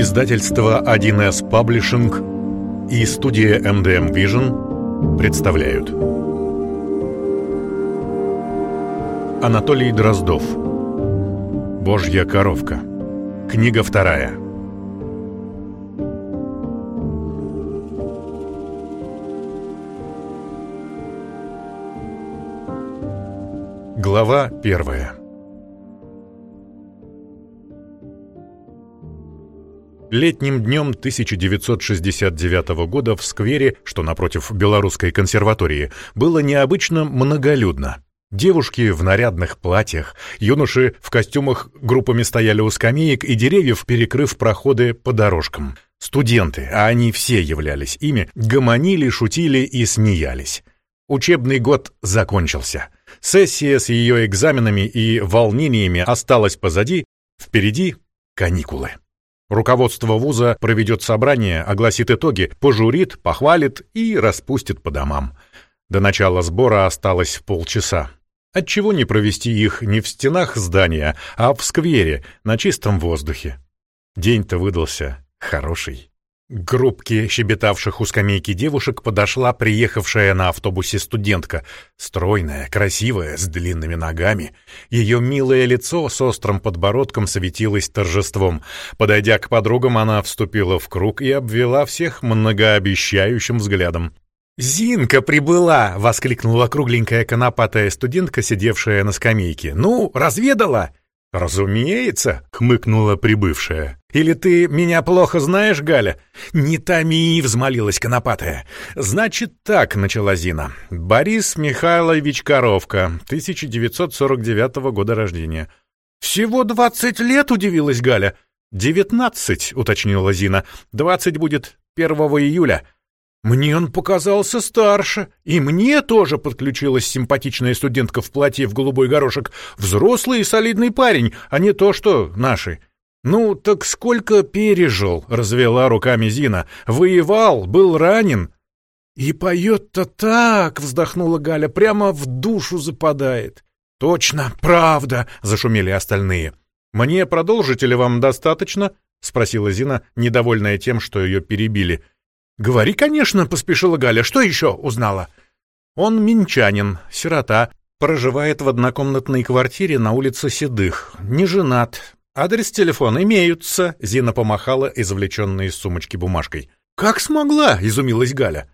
Издательство 1С Паблишинг и студия MDM Vision представляют. Анатолий Дроздов. Божья коровка Книга вторая. Глава первая Летним днем 1969 года в сквере, что напротив Белорусской консерватории, было необычно многолюдно. Девушки в нарядных платьях, юноши в костюмах группами стояли у скамеек и деревьев, перекрыв проходы по дорожкам. Студенты, а они все являлись ими, гомонили, шутили и смеялись. Учебный год закончился. Сессия с ее экзаменами и волнениями осталась позади, впереди каникулы. Руководство вуза проведет собрание, огласит итоги, пожурит, похвалит и распустит по домам. До начала сбора осталось полчаса. Отчего не провести их не в стенах здания, а в сквере, на чистом воздухе? День-то выдался хороший. К группке щебетавших у скамейки девушек подошла приехавшая на автобусе студентка, стройная, красивая, с длинными ногами. Ее милое лицо с острым подбородком светилось торжеством. Подойдя к подругам, она вступила в круг и обвела всех многообещающим взглядом. «Зинка прибыла!» — воскликнула кругленькая конопатая студентка, сидевшая на скамейке. «Ну, разведала?» «Разумеется», — хмыкнула прибывшая. «Или ты меня плохо знаешь, Галя?» «Не томи», — взмолилась Конопатая. «Значит так», — начала Зина. «Борис Михайлович Коровка, 1949 года рождения». «Всего двадцать лет?» — удивилась Галя. «Девятнадцать», — уточнила Зина. «Двадцать будет первого июля». «Мне он показался старше, и мне тоже подключилась симпатичная студентка в платье в голубой горошек. Взрослый и солидный парень, а не то, что наши». «Ну, так сколько пережил?» — развела руками Зина. «Воевал, был ранен». «И поет-то так!» — вздохнула Галя. «Прямо в душу западает». «Точно, правда!» — зашумели остальные. «Мне продолжить или вам достаточно?» — спросила Зина, недовольная тем, что ее перебили. «Говори, конечно», — поспешила Галя. «Что еще узнала?» «Он минчанин, сирота, проживает в однокомнатной квартире на улице Седых, не женат. Адрес телефона имеются», — Зина помахала извлеченной из сумочки бумажкой. «Как смогла?» — изумилась Галя.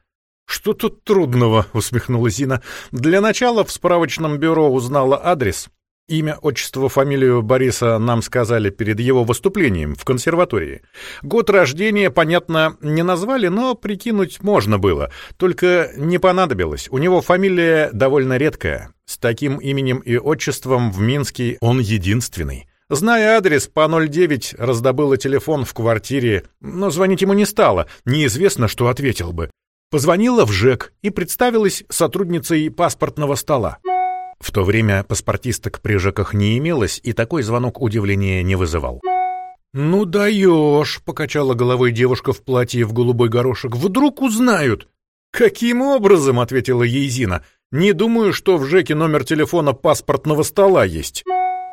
«Что тут трудного?» — усмехнулась Зина. «Для начала в справочном бюро узнала адрес, Имя, отчество, фамилию Бориса нам сказали перед его выступлением в консерватории. Год рождения, понятно, не назвали, но прикинуть можно было. Только не понадобилось. У него фамилия довольно редкая. С таким именем и отчеством в Минске он единственный. Зная адрес, по 09 раздобыла телефон в квартире, но звонить ему не стало, неизвестно, что ответил бы. Позвонила в ЖЭК и представилась сотрудницей паспортного стола. В то время паспортисток при ЖЭКах не имелось, и такой звонок удивления не вызывал. «Ну даешь!» — покачала головой девушка в платье в голубой горошек. «Вдруг узнают!» «Каким образом?» — ответила ей Зина. «Не думаю, что в ЖЭКе номер телефона паспортного стола есть».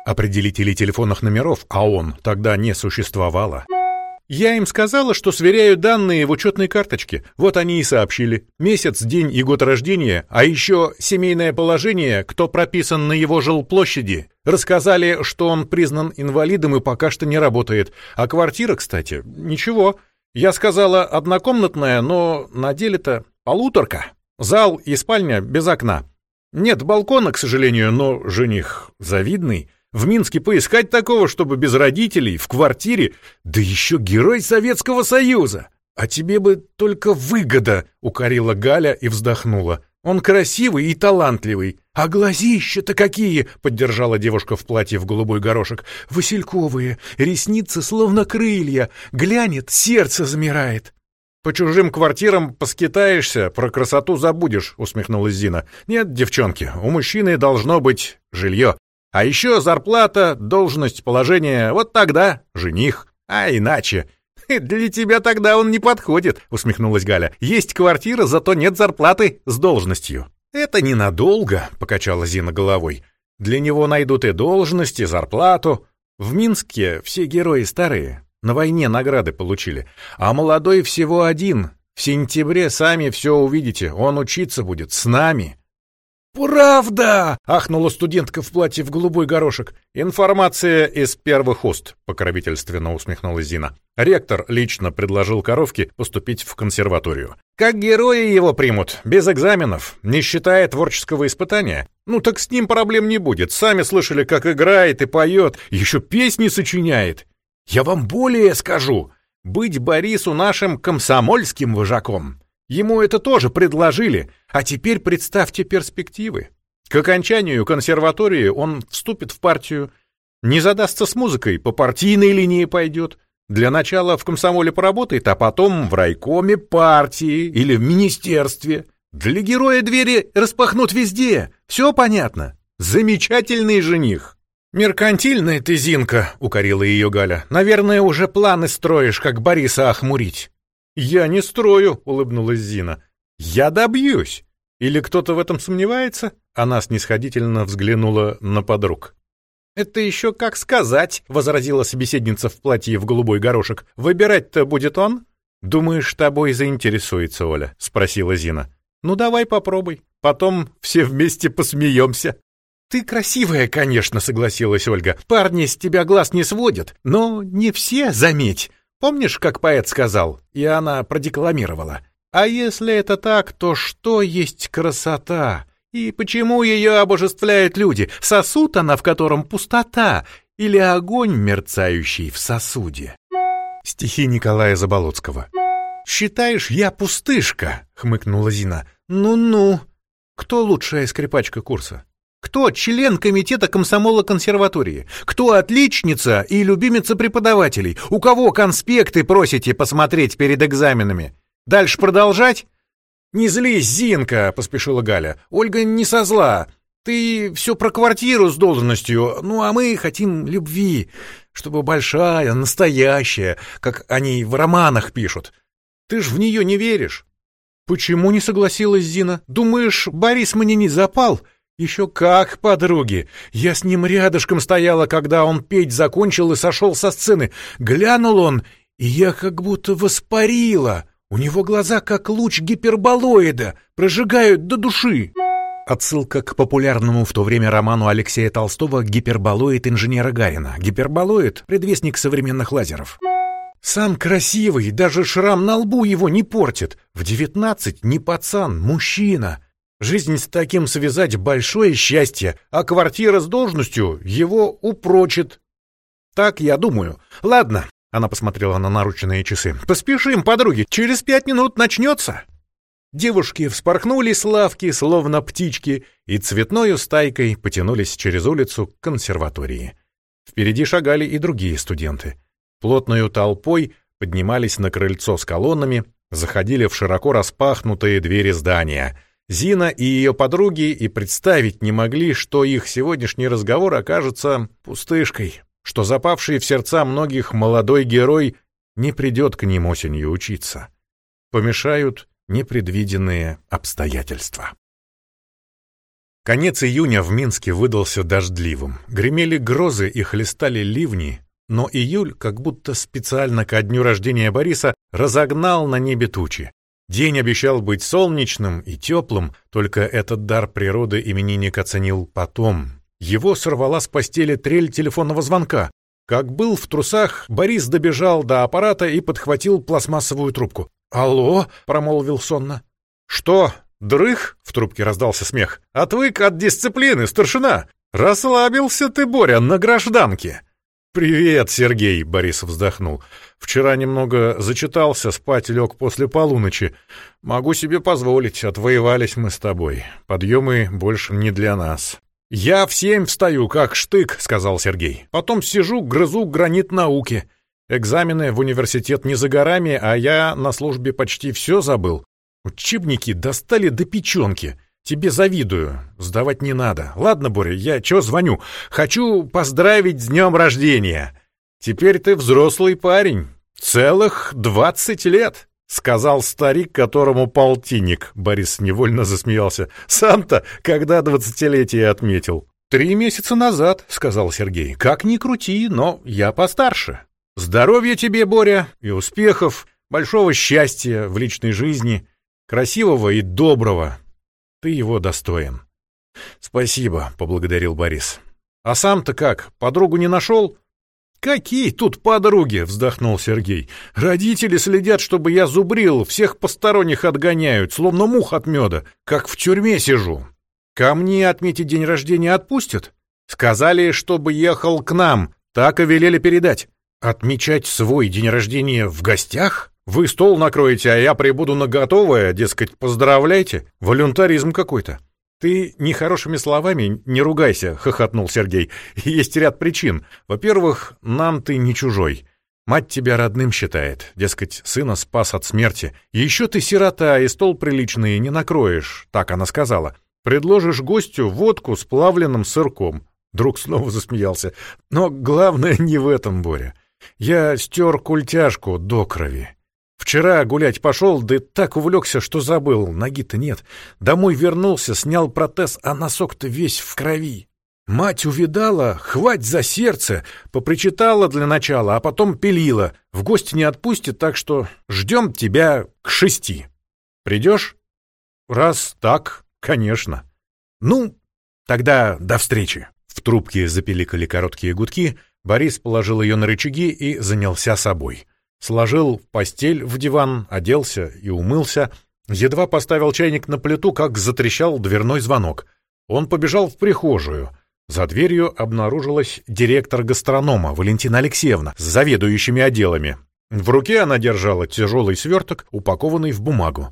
Определителей телефонных номеров, а он тогда не существовало. Я им сказала, что сверяю данные в учетной карточке. Вот они и сообщили. Месяц, день и год рождения, а еще семейное положение, кто прописан на его жилплощади. Рассказали, что он признан инвалидом и пока что не работает. А квартира, кстати, ничего. Я сказала однокомнатная, но на деле-то полуторка. Зал и спальня без окна. Нет балкона, к сожалению, но жених завидный. В Минске поискать такого, чтобы без родителей, в квартире, да еще герой Советского Союза. А тебе бы только выгода, укорила Галя и вздохнула. Он красивый и талантливый. А глазища-то какие, поддержала девушка в платье в голубой горошек. Васильковые, ресницы словно крылья. Глянет, сердце замирает. «По чужим квартирам поскитаешься, про красоту забудешь», — усмехнулась Зина. «Нет, девчонки, у мужчины должно быть жилье. А еще зарплата, должность, положение, вот тогда жених. А иначе... «Для тебя тогда он не подходит», — усмехнулась Галя. «Есть квартира, зато нет зарплаты с должностью». «Это ненадолго», — покачала Зина головой. «Для него найдут и должность, и зарплату. В Минске все герои старые. На войне награды получили. А молодой всего один. В сентябре сами все увидите. Он учиться будет с нами. «Правда!» — ахнула студентка в платье в голубой горошек. «Информация из первых уст», — покровительственно усмехнулась Зина. Ректор лично предложил коровке поступить в консерваторию. «Как герои его примут, без экзаменов, не считая творческого испытания? Ну так с ним проблем не будет. Сами слышали, как играет и поет, еще песни сочиняет. Я вам более скажу. Быть Борису нашим комсомольским вожаком Ему это тоже предложили, а теперь представьте перспективы. К окончанию консерватории он вступит в партию, не задастся с музыкой, по партийной линии пойдет. Для начала в комсомоле поработает, а потом в райкоме партии или в министерстве. Для героя двери распахнут везде, все понятно. Замечательный жених. «Меркантильная ты, Зинка», — укорила ее Галя. «Наверное, уже планы строишь, как Бориса охмурить». «Я не строю», — улыбнулась Зина. «Я добьюсь». Или кто-то в этом сомневается? Она снисходительно взглянула на подруг. «Это еще как сказать», — возразила собеседница в платье в голубой горошек. «Выбирать-то будет он?» «Думаешь, тобой заинтересуется Оля?» — спросила Зина. «Ну, давай попробуй. Потом все вместе посмеемся». «Ты красивая, конечно», — согласилась Ольга. «Парни с тебя глаз не сводят, но не все, заметь. Помнишь, как поэт сказал, и она продекламировала? А если это так, то что есть красота? И почему ее обожествляют люди? Сосуд она, в котором пустота, или огонь, мерцающий в сосуде? Стихи Николая Заболоцкого. «Считаешь, я пустышка?» — хмыкнула Зина. «Ну-ну. Кто лучшая скрипачка курса?» Кто член комитета комсомола консерватории? Кто отличница и любимица преподавателей? У кого конспекты просите посмотреть перед экзаменами? Дальше продолжать? «Не злись, Зинка!» — поспешила Галя. «Ольга не со зла. Ты все про квартиру с должностью, ну а мы хотим любви, чтобы большая, настоящая, как они в романах пишут. Ты ж в нее не веришь». «Почему не согласилась Зина? Думаешь, Борис мне не запал?» «Еще как, подруги! Я с ним рядышком стояла, когда он петь закончил и сошел со сцены. Глянул он, и я как будто воспарила. У него глаза как луч гиперболоида, прожигают до души». Отсылка к популярному в то время роману Алексея Толстого «Гиперболоид инженера Гарина». Гиперболоид — предвестник современных лазеров. Сам красивый, даже шрам на лбу его не портит. В девятнадцать не пацан, мужчина. Жизнь с таким связать большое счастье, а квартира с должностью его упрочит. Так я думаю. Ладно, она посмотрела на нарученные часы. Поспешим, подруги, через пять минут начнется. Девушки вспорхнули с лавки, словно птички, и цветною стайкой потянулись через улицу к консерватории. Впереди шагали и другие студенты. Плотную толпой поднимались на крыльцо с колоннами, заходили в широко распахнутые двери здания — Зина и ее подруги и представить не могли, что их сегодняшний разговор окажется пустышкой, что запавший в сердца многих молодой герой не придет к ним осенью учиться. Помешают непредвиденные обстоятельства. Конец июня в Минске выдался дождливым. Гремели грозы и хлестали ливни, но июль, как будто специально ко дню рождения Бориса, разогнал на небе тучи. День обещал быть солнечным и теплым, только этот дар природы именинник оценил потом. Его сорвала с постели трель телефонного звонка. Как был в трусах, Борис добежал до аппарата и подхватил пластмассовую трубку. «Алло?» — промолвил сонно. «Что, дрых?» — в трубке раздался смех. «Отвык от дисциплины, старшина! Расслабился ты, Боря, на гражданке!» «Привет, Сергей!» — Борис вздохнул. Вчера немного зачитался, спать лег после полуночи. Могу себе позволить, отвоевались мы с тобой. Подъемы больше не для нас. «Я в семь встаю, как штык», — сказал Сергей. «Потом сижу, грызу гранит науки. Экзамены в университет не за горами, а я на службе почти все забыл. Учебники достали до печенки. Тебе завидую. Сдавать не надо. Ладно, Боря, я чё звоню? Хочу поздравить с днем рождения. Теперь ты взрослый парень. «Целых двадцать лет!» — сказал старик, которому полтинник. Борис невольно засмеялся. «Сам-то когда двадцатилетие отметил?» «Три месяца назад», — сказал Сергей. «Как ни крути, но я постарше». Здоровья тебе, Боря, и успехов, большого счастья в личной жизни, красивого и доброго. Ты его достоин. Спасибо, поблагодарил Борис. А сам-то как, подругу не нашел? «Какие тут подруги?» — вздохнул Сергей. «Родители следят, чтобы я зубрил, всех посторонних отгоняют, словно мух от меда, как в тюрьме сижу. Ко мне отметить день рождения отпустят? Сказали, чтобы ехал к нам, так и велели передать. Отмечать свой день рождения в гостях? Вы стол накроете, а я прибуду на готовое, дескать, поздравляйте. Волюнтаризм какой-то». «Ты нехорошими словами не ругайся», — хохотнул Сергей. «Есть ряд причин. Во-первых, нам ты не чужой. Мать тебя родным считает, дескать, сына спас от смерти. Еще ты сирота, и стол приличный не накроешь», — так она сказала. «Предложишь гостю водку с плавленным сырком». Друг снова засмеялся. «Но главное не в этом, Боря. Я стер культяшку до крови. Вчера гулять пошел, да так увлекся, что забыл, ноги-то нет. Домой вернулся, снял протез, а носок-то весь в крови. Мать увидала, хвать за сердце, попричитала для начала, а потом пилила. В гости не отпустит, так что ждем тебя к шести. Придешь? Раз так, конечно. Ну, тогда до встречи. В трубке запиликали короткие гудки, Борис положил ее на рычаги и занялся собой сложил постель в диван, оделся и умылся, едва поставил чайник на плиту, как затрещал дверной звонок. Он побежал в прихожую. За дверью обнаружилась директор гастронома Валентина Алексеевна с заведующими отделами. В руке она держала тяжелый сверток, упакованный в бумагу.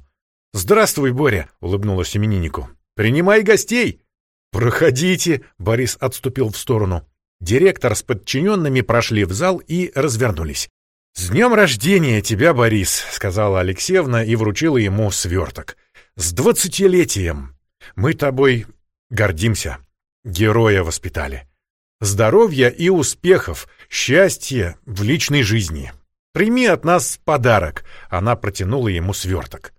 «Здравствуй, Боря!» — улыбнулась имениннику. «Принимай гостей!» «Проходите!» — Борис отступил в сторону. Директор с подчиненными прошли в зал и развернулись. «С днем рождения тебя, Борис!» — сказала Алексеевна и вручила ему сверток. «С двадцатилетием! Мы тобой гордимся. Героя воспитали. Здоровья и успехов, счастья в личной жизни. Прими от нас подарок!» Она протянула ему сверток.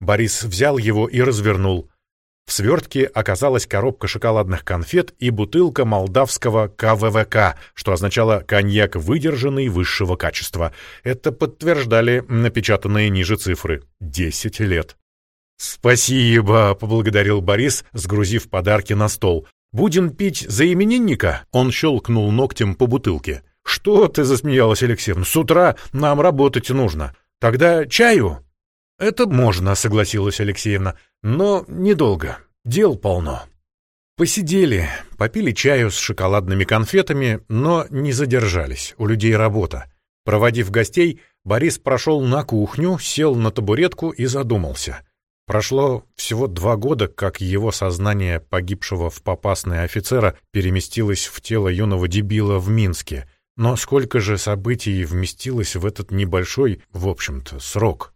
Борис взял его и развернул. В свертке оказалась коробка шоколадных конфет и бутылка молдавского КВВК, что означало «коньяк выдержанный высшего качества». Это подтверждали напечатанные ниже цифры. Десять лет. «Спасибо», — поблагодарил Борис, сгрузив подарки на стол. «Будем пить за именинника?» Он щелкнул ногтем по бутылке. «Что ты?» — засмеялась Алексеевна. «С утра нам работать нужно. Тогда чаю?» «Это можно», — согласилась Алексеевна, — «но недолго. Дел полно». Посидели, попили чаю с шоколадными конфетами, но не задержались, у людей работа. Проводив гостей, Борис прошел на кухню, сел на табуретку и задумался. Прошло всего два года, как его сознание погибшего в Попасной офицера переместилось в тело юного дебила в Минске. Но сколько же событий вместилось в этот небольшой, в общем-то, срок?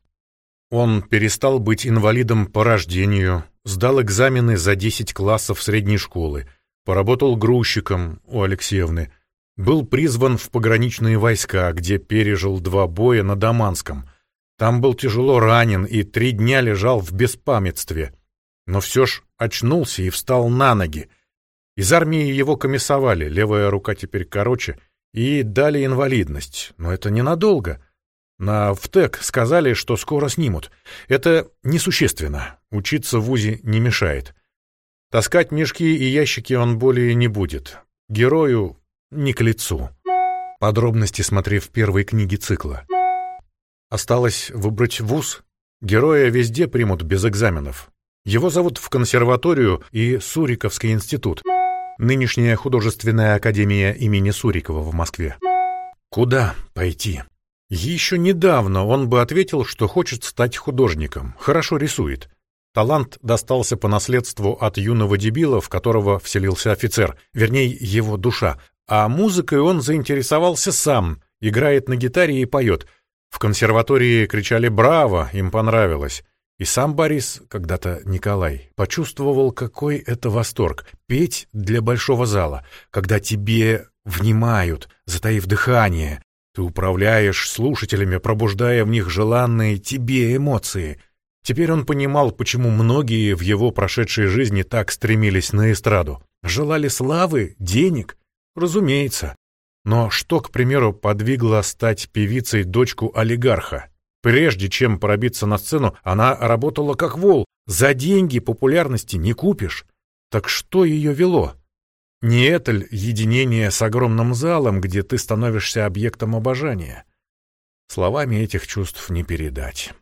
Он перестал быть инвалидом по рождению, сдал экзамены за 10 классов средней школы, поработал грузчиком у Алексеевны, был призван в пограничные войска, где пережил два боя на Даманском. Там был тяжело ранен и три дня лежал в беспамятстве. Но все ж очнулся и встал на ноги. Из армии его комиссовали, левая рука теперь короче, и дали инвалидность. Но это ненадолго. На ВТЭК сказали, что скоро снимут. Это несущественно. Учиться в ВУЗе не мешает. Таскать мешки и ящики он более не будет. Герою не к лицу. Подробности смотри в первой книге цикла. Осталось выбрать вуз. Героя везде примут без экзаменов. Его зовут в консерваторию и Суриковский институт. Нынешняя художественная академия имени Сурикова в Москве. Куда пойти? Еще недавно он бы ответил, что хочет стать художником, хорошо рисует. Талант достался по наследству от юного дебила, в которого вселился офицер, вернее, его душа. А музыкой он заинтересовался сам, играет на гитаре и поет. В консерватории кричали «Браво!», им понравилось. И сам Борис, когда-то Николай, почувствовал, какой это восторг — петь для большого зала, когда тебе внимают, затаив дыхание, ты управляешь слушателями, пробуждая в них желанные тебе эмоции. Теперь он понимал, почему многие в его прошедшей жизни так стремились на эстраду. Желали славы, денег? Разумеется. Но что, к примеру, подвигло стать певицей дочку олигарха? Прежде чем пробиться на сцену, она работала как вол. За деньги популярности не купишь. Так что ее вело? Не это ли единение с огромным залом, где ты становишься объектом обожания? Словами этих чувств не передать.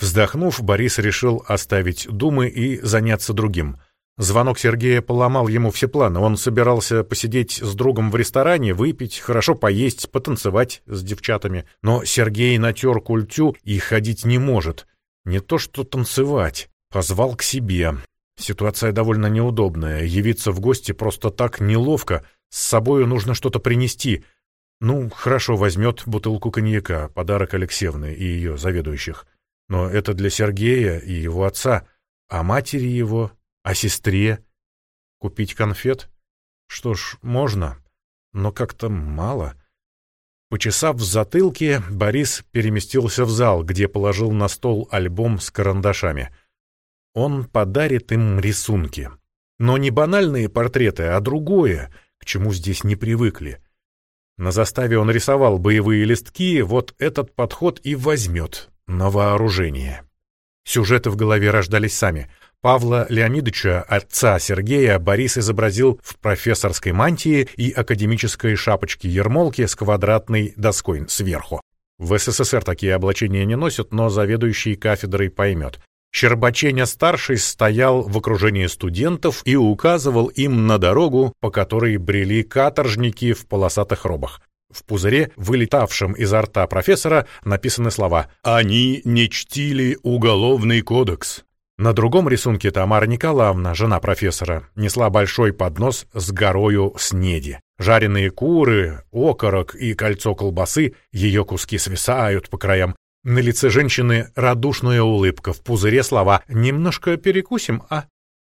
Вздохнув, Борис решил оставить думы и заняться другим. Звонок Сергея поломал ему все планы. Он собирался посидеть с другом в ресторане, выпить, хорошо поесть, потанцевать с девчатами. Но Сергей натер культю и ходить не может. Не то что танцевать. Позвал к себе. Ситуация довольно неудобная. Явиться в гости просто так неловко. С собою нужно что-то принести. Ну, хорошо, возьмет бутылку коньяка, подарок Алексеевны и ее заведующих. Но это для Сергея и его отца, а матери его, а сестре. Купить конфет? Что ж, можно, но как-то мало. Почесав в затылке, Борис переместился в зал, где положил на стол альбом с карандашами. Он подарит им рисунки. Но не банальные портреты, а другое, к чему здесь не привыкли. На заставе он рисовал боевые листки, вот этот подход и возьмет на вооружение. Сюжеты в голове рождались сами. Павла Леонидовича, отца Сергея, Борис изобразил в профессорской мантии и академической шапочке-ермолке с квадратной доской сверху. В СССР такие облачения не носят, но заведующий кафедрой поймет. Щербаченя-старший стоял в окружении студентов и указывал им на дорогу, по которой брели каторжники в полосатых робах. В пузыре, вылетавшем изо рта профессора, написаны слова «Они не чтили уголовный кодекс». На другом рисунке Тамара Николаевна, жена профессора, несла большой поднос с горою снеди. Жареные куры, окорок и кольцо колбасы, ее куски свисают по краям. На лице женщины радушная улыбка, в пузыре слова «немножко перекусим, а?»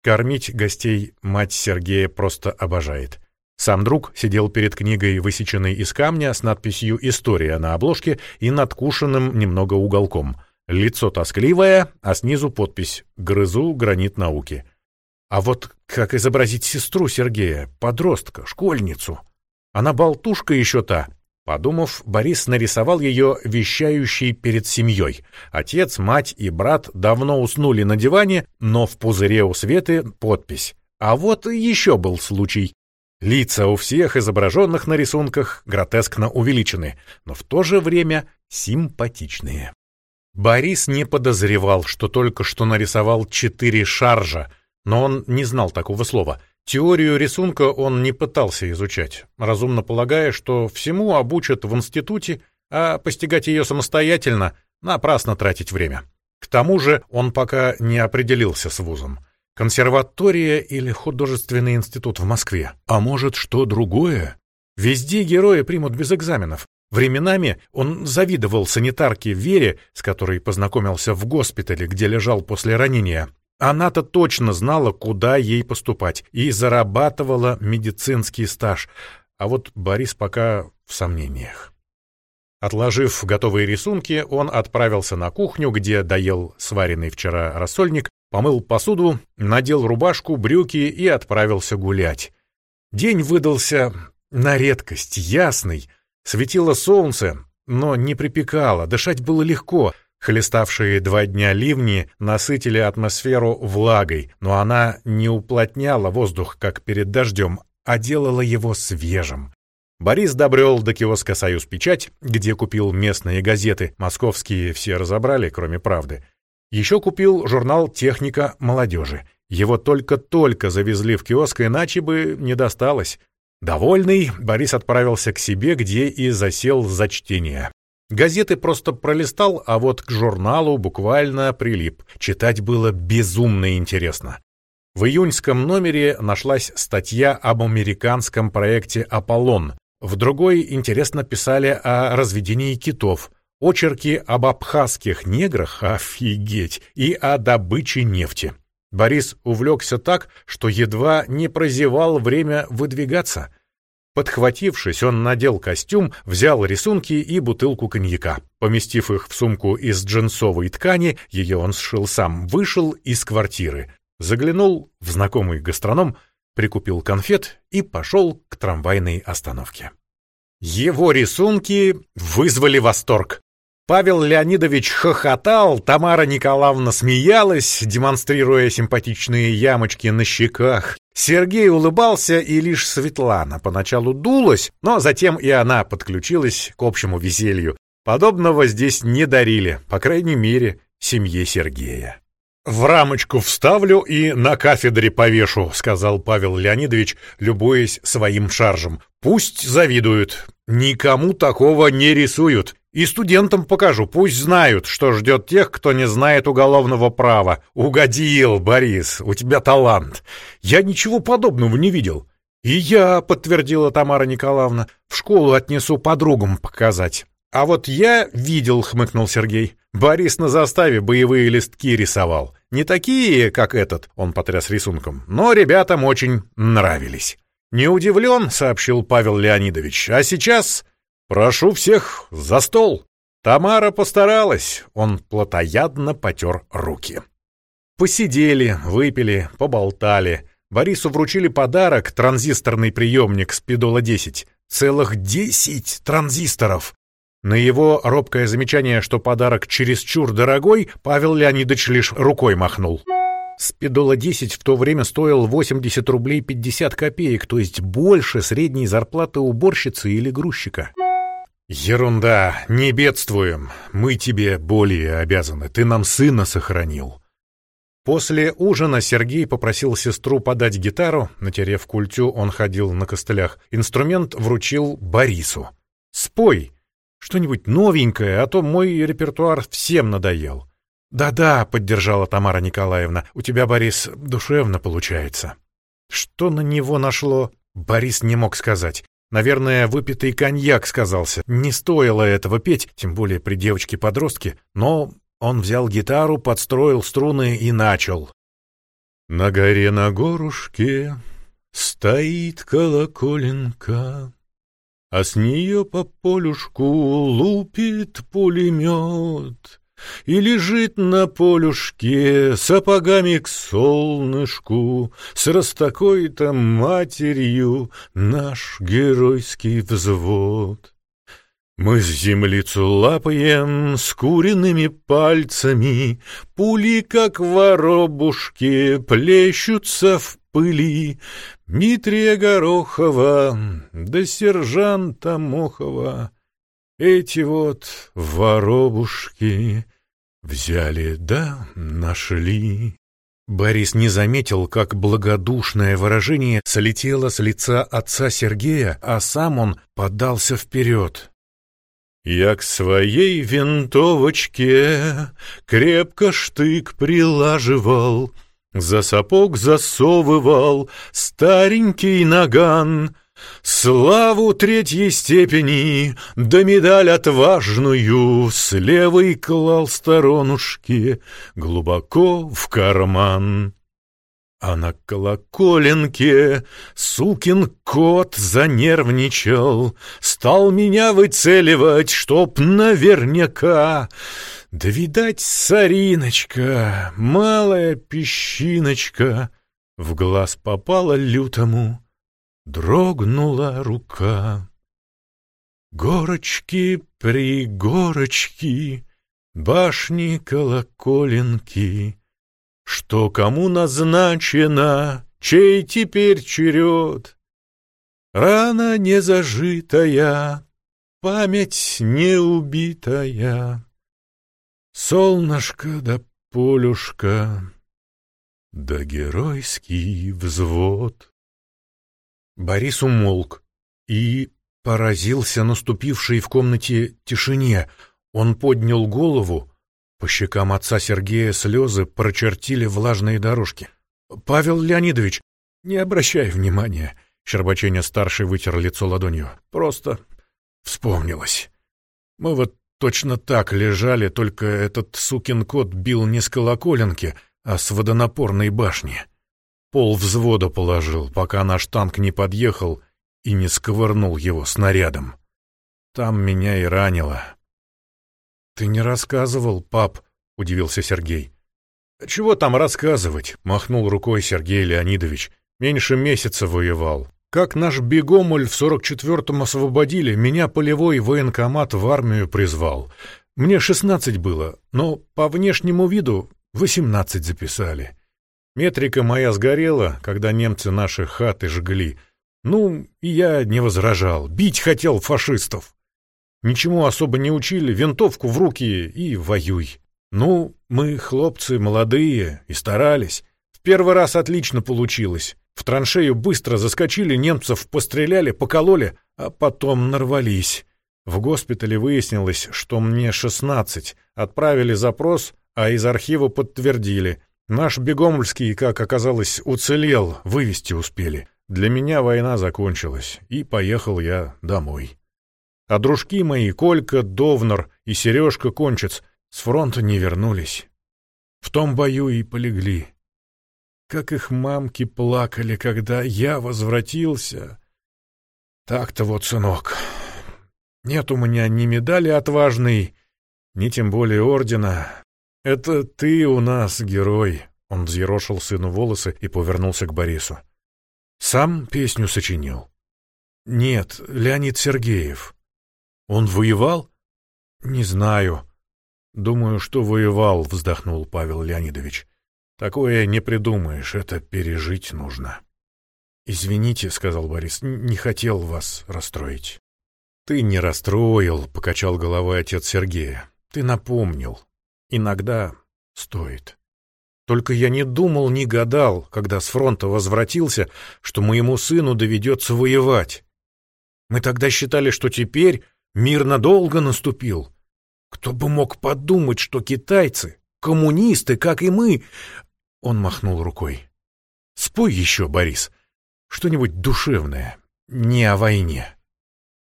Кормить гостей мать Сергея просто обожает. Сам друг сидел перед книгой, высеченной из камня, с надписью «История» на обложке и надкушенным немного уголком. Лицо тоскливое, а снизу подпись «Грызу гранит науки». А вот как изобразить сестру Сергея, подростка, школьницу? Она болтушка еще та. Подумав, Борис нарисовал ее вещающей перед семьей. Отец, мать и брат давно уснули на диване, но в пузыре у Светы подпись. А вот еще был случай. Лица у всех изображенных на рисунках гротескно увеличены, но в то же время симпатичные. Борис не подозревал, что только что нарисовал четыре шаржа, но он не знал такого слова. Теорию рисунка он не пытался изучать, разумно полагая, что всему обучат в институте, а постигать ее самостоятельно — напрасно тратить время. К тому же он пока не определился с вузом. Консерватория или художественный институт в Москве? А может, что другое? Везде герои примут без экзаменов. Временами он завидовал санитарке Вере, с которой познакомился в госпитале, где лежал после ранения. Она-то точно знала, куда ей поступать, и зарабатывала медицинский стаж. А вот Борис пока в сомнениях. Отложив готовые рисунки, он отправился на кухню, где доел сваренный вчера рассольник помыл посуду, надел рубашку, брюки и отправился гулять. День выдался на редкость ясный, светило солнце, но не припекало, дышать было легко. Хлеставшие два дня ливни насытили атмосферу влагой, но она не уплотняла воздух, как перед дождем, а делала его свежим. Борис добрел до киоска «Союз Печать», где купил местные газеты, московские все разобрали, кроме «Правды», еще купил журнал «Техника молодежи». Его только-только завезли в киоск, иначе бы не досталось. Довольный, Борис отправился к себе, где и засел за чтение. Газеты просто пролистал, а вот к журналу буквально прилип. Читать было безумно интересно. В июньском номере нашлась статья об американском проекте «Аполлон». В другой интересно писали о разведении китов – Очерки об абхазских неграх, офигеть, и о добыче нефти. Борис увлекся так, что едва не прозевал время выдвигаться. Подхватившись, он надел костюм, взял рисунки и бутылку коньяка. Поместив их в сумку из джинсовой ткани, ее он сшил сам, вышел из квартиры. Заглянул в знакомый гастроном, прикупил конфет и пошел к трамвайной остановке. Его рисунки вызвали восторг. Павел Леонидович хохотал, Тамара Николаевна смеялась, демонстрируя симпатичные ямочки на щеках. Сергей улыбался, и лишь Светлана поначалу дулась, но затем и она подключилась к общему веселью. Подобного здесь не дарили, по крайней мере, семье Сергея. «В рамочку вставлю и на кафедре повешу», — сказал Павел Леонидович, любуясь своим шаржем. «Пусть завидуют. Никому такого не рисуют. И студентам покажу, пусть знают, что ждет тех, кто не знает уголовного права. Угодил, Борис, у тебя талант. Я ничего подобного не видел. И я, подтвердила Тамара Николаевна, в школу отнесу подругам показать. А вот я видел, хмыкнул Сергей. Борис на заставе боевые листки рисовал. Не такие, как этот, он потряс рисунком, но ребятам очень нравились. «Не удивлен», — сообщил Павел Леонидович, — «а сейчас «Прошу всех за стол!» Тамара постаралась, он плотоядно потер руки. Посидели, выпили, поболтали. Борису вручили подарок — транзисторный приемник Спидола-10. Целых десять транзисторов! На его робкое замечание, что подарок чересчур дорогой, Павел Леонидович лишь рукой махнул. Спидола-10 в то время стоил 80 рублей 50 копеек, то есть больше средней зарплаты уборщицы или грузчика. «Ерунда, не бедствуем. Мы тебе более обязаны. Ты нам сына сохранил». После ужина Сергей попросил сестру подать гитару. Натерев культю, он ходил на костылях. Инструмент вручил Борису. «Спой что-нибудь новенькое, а то мой репертуар всем надоел». «Да-да», — поддержала Тамара Николаевна, — «у тебя, Борис, душевно получается». Что на него нашло, Борис не мог сказать. Наверное, выпитый коньяк сказался. Не стоило этого петь, тем более при девочке-подростке, но он взял гитару, подстроил струны и начал. На горе на горушке стоит колоколенка, А с нее по полюшку лупит пулемет. И лежит на полюшке сапогами к солнышку С растакой-то матерью наш геройский взвод. Мы с землицу лапаем с куриными пальцами, Пули, как воробушки, плещутся в пыли. Митрия Горохова да сержанта Мохова — эти вот воробушки Взяли, да, нашли. Борис не заметил, как благодушное выражение слетело с лица отца Сергея, а сам он подался вперед. Я к своей винтовочке крепко штык прилаживал, за сапог засовывал старенький наган, Славу третьей степени, да медаль отважную С левой клал сторонушки глубоко в карман. А на колоколенке сукин кот занервничал, Стал меня выцеливать, чтоб наверняка. Да, видать, сориночка, малая песчиночка, В глаз попала лютому, дрогнула рука. Горочки, пригорочки, башни, колоколенки, Что кому назначено, чей теперь черед? Рана не зажитая, память не убитая, Солнышко да полюшка, да геройский взвод. Борис умолк и поразился наступившей в комнате тишине. Он поднял голову. По щекам отца Сергея слезы прочертили влажные дорожки. «Павел Леонидович, не обращай внимания!» Щербаченя-старший вытер лицо ладонью. «Просто вспомнилось. Мы вот точно так лежали, только этот сукин кот бил не с колоколенки, а с водонапорной башни. Пол взвода положил, пока наш танк не подъехал и не сковырнул его снарядом. Там меня и ранило. — Ты не рассказывал, пап? — удивился Сергей. — Чего там рассказывать? — махнул рукой Сергей Леонидович. — Меньше месяца воевал. Как наш бегомоль в 44-м освободили, меня полевой военкомат в армию призвал. Мне 16 было, но по внешнему виду 18 записали. Метрика моя сгорела, когда немцы наши хаты жгли. Ну, и я не возражал, бить хотел фашистов. Ничему особо не учили, винтовку в руки и воюй. Ну, мы, хлопцы, молодые, и старались. В первый раз отлично получилось. В траншею быстро заскочили, немцев постреляли, покололи, а потом нарвались. В госпитале выяснилось, что мне 16. Отправили запрос, а из архива подтвердили. Наш Бегомольский, как оказалось, уцелел, вывести успели. Для меня война закончилась, и поехал я домой. А дружки мои, Колька, Довнер и Сережка Кончец, с фронта не вернулись. В том бою и полегли. Как их мамки плакали, когда я возвратился. Так-то вот, сынок, нет у меня ни медали отважной, ни тем более ордена. Это ты у нас герой. Он взъерошил сыну волосы и повернулся к Борису. Сам песню сочинил? Нет, Леонид Сергеев. Он воевал? Не знаю. Думаю, что воевал, вздохнул Павел Леонидович. Такое не придумаешь, это пережить нужно. Извините, сказал Борис, не хотел вас расстроить. Ты не расстроил, покачал головой отец Сергея. Ты напомнил. Иногда стоит. Только я не думал, не гадал, когда с фронта возвратился, что моему сыну доведется воевать. Мы тогда считали, что теперь мир надолго наступил. Кто бы мог подумать, что китайцы, коммунисты, как и мы... Он махнул рукой. Спой еще, Борис, что-нибудь душевное, не о войне.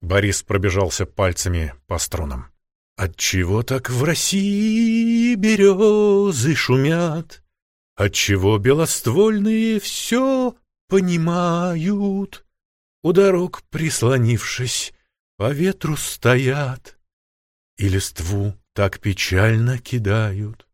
Борис пробежался пальцами по струнам. Отчего так в России березы шумят? Отчего белоствольные все понимают? У дорог прислонившись, по ветру стоят И листву так печально кидают.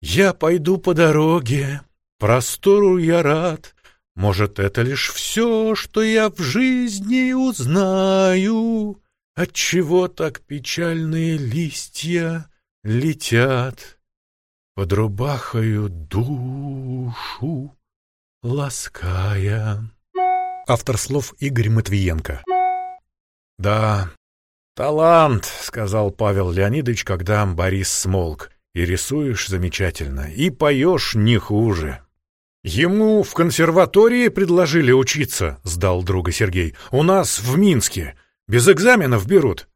Я пойду по дороге, простору я рад, Может, это лишь все, что я в жизни узнаю. Отчего так печальные листья летят? Под рубахою душу лаская. Автор слов Игорь Матвиенко. Да, талант, сказал Павел Леонидович, когда Борис смолк. И рисуешь замечательно, и поешь не хуже. Ему в консерватории предложили учиться, сдал друга Сергей. У нас в Минске. Без экзаменов берут.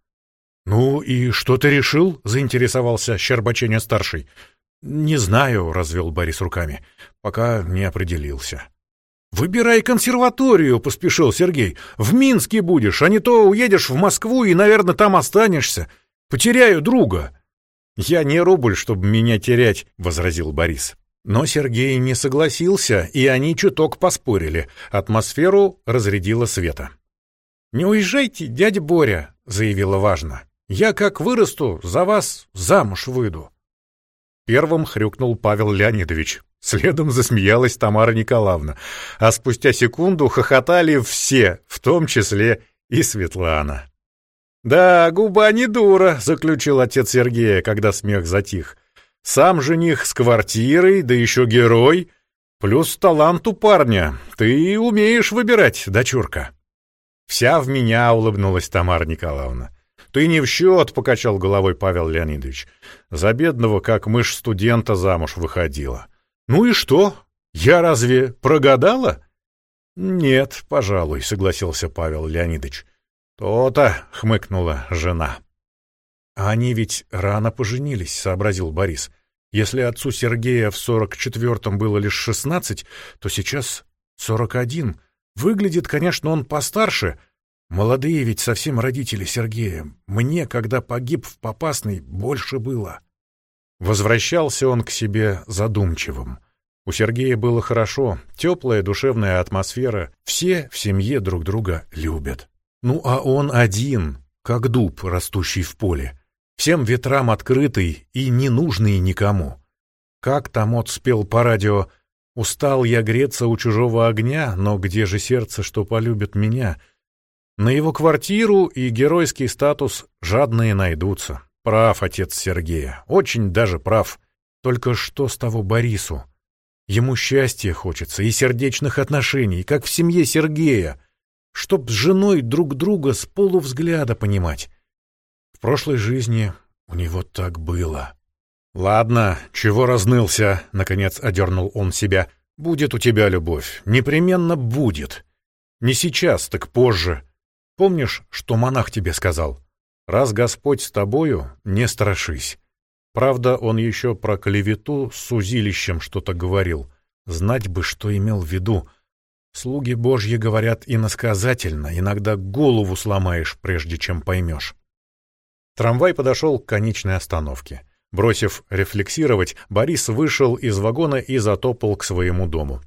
Ну и что ты решил? заинтересовался Щербаченя-старший. Не знаю, развел Борис руками. Пока не определился. «Выбирай консерваторию», — поспешил Сергей. «В Минске будешь, а не то уедешь в Москву и, наверное, там останешься. Потеряю друга». «Я не рубль, чтобы меня терять», — возразил Борис. Но Сергей не согласился, и они чуток поспорили. Атмосферу разрядила света. «Не уезжайте, дядя Боря», — заявила важно. «Я, как вырасту, за вас замуж выйду». Первым хрюкнул Павел Леонидович. Следом засмеялась Тамара Николаевна. А спустя секунду хохотали все, в том числе и Светлана. «Да, губа не дура», — заключил отец Сергея, когда смех затих. «Сам жених с квартирой, да еще герой. Плюс талант у парня. Ты умеешь выбирать, дочурка». Вся в меня улыбнулась Тамара Николаевна. «Ты не в счет», — покачал головой Павел Леонидович. «За бедного, как мышь студента, замуж выходила». «Ну и что? Я разве прогадала?» «Нет, пожалуй», — согласился Павел Леонидович. «То-то», — хмыкнула жена. «А они ведь рано поженились», — сообразил Борис. «Если отцу Сергея в сорок четвертом было лишь шестнадцать, то сейчас сорок один. Выглядит, конечно, он постарше. Молодые ведь совсем родители Сергея. Мне, когда погиб в Попасной, больше было. Возвращался он к себе задумчивым. У Сергея было хорошо, теплая душевная атмосфера, все в семье друг друга любят. Ну а он один, как дуб, растущий в поле, всем ветрам открытый и не нужный никому. Как там отспел по радио Устал я греться у чужого огня, но где же сердце, что полюбит меня? На его квартиру и геройский статус жадные найдутся. Прав отец Сергея, очень даже прав. Только что с того Борису? Ему счастья хочется и сердечных отношений, как в семье Сергея, чтоб с женой друг друга с полувзгляда понимать. В прошлой жизни у него так было. «Ладно, чего разнылся?» — наконец одернул он себя. «Будет у тебя любовь. Непременно будет. Не сейчас, так позже. Помнишь, что монах тебе сказал? Раз Господь с тобою, не страшись. Правда, он еще про клевету с узилищем что-то говорил. Знать бы, что имел в виду. Слуги Божьи говорят иносказательно, иногда голову сломаешь, прежде чем поймешь. Трамвай подошел к конечной остановке. Бросив рефлексировать, Борис вышел из вагона и затопал к своему дому.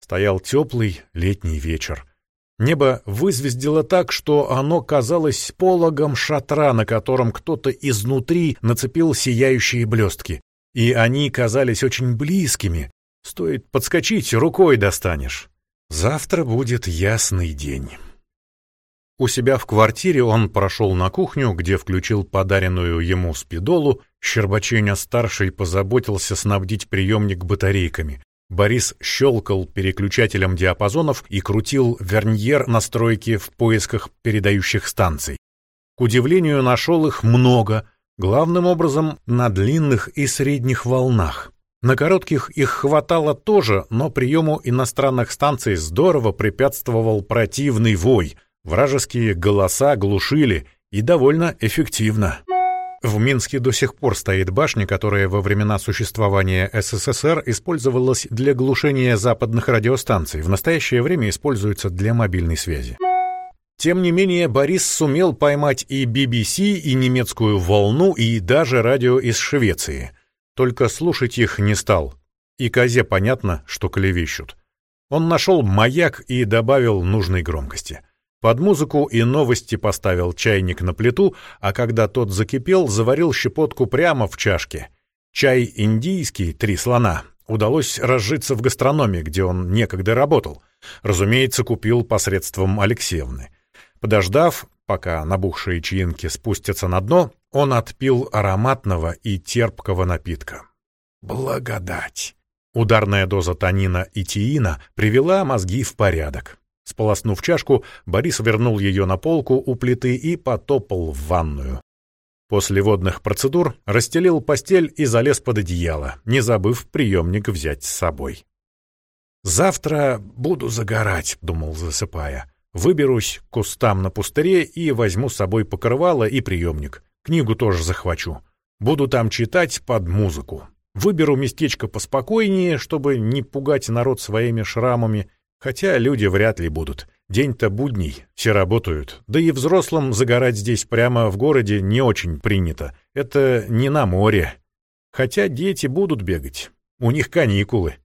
Стоял теплый летний вечер. Небо вызвездило так, что оно казалось пологом шатра, на котором кто-то изнутри нацепил сияющие блестки. И они казались очень близкими. Стоит подскочить, рукой достанешь. Завтра будет ясный день. У себя в квартире он прошел на кухню, где включил подаренную ему спидолу. Щербаченя-старший позаботился снабдить приемник батарейками. Борис щелкал переключателем диапазонов и крутил верньер настройки в поисках передающих станций. К удивлению, нашел их много, главным образом на длинных и средних волнах. На коротких их хватало тоже, но приему иностранных станций здорово препятствовал противный вой. Вражеские голоса глушили и довольно эффективно. В Минске до сих пор стоит башня, которая во времена существования СССР использовалась для глушения западных радиостанций, в настоящее время используется для мобильной связи. Тем не менее, Борис сумел поймать и BBC, и немецкую волну, и даже радио из Швеции. Только слушать их не стал. И козе понятно, что клевещут. Он нашел маяк и добавил нужной громкости. Под музыку и новости поставил чайник на плиту, а когда тот закипел, заварил щепотку прямо в чашке. Чай индийский, три слона, удалось разжиться в гастрономе, где он некогда работал. Разумеется, купил посредством Алексеевны. Подождав, пока набухшие чаинки спустятся на дно, он отпил ароматного и терпкого напитка. Благодать! Ударная доза танина и тиина привела мозги в порядок. Сполоснув чашку, Борис вернул ее на полку у плиты и потопал в ванную. После водных процедур расстелил постель и залез под одеяло, не забыв приемник взять с собой. «Завтра буду загорать», — думал, засыпая. «Выберусь к кустам на пустыре и возьму с собой покрывало и приемник. Книгу тоже захвачу. Буду там читать под музыку. Выберу местечко поспокойнее, чтобы не пугать народ своими шрамами, Хотя люди вряд ли будут. День-то будний, все работают. Да и взрослым загорать здесь прямо в городе не очень принято. Это не на море. Хотя дети будут бегать. У них каникулы.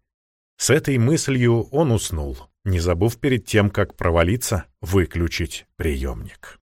С этой мыслью он уснул, не забыв перед тем, как провалиться, выключить приемник.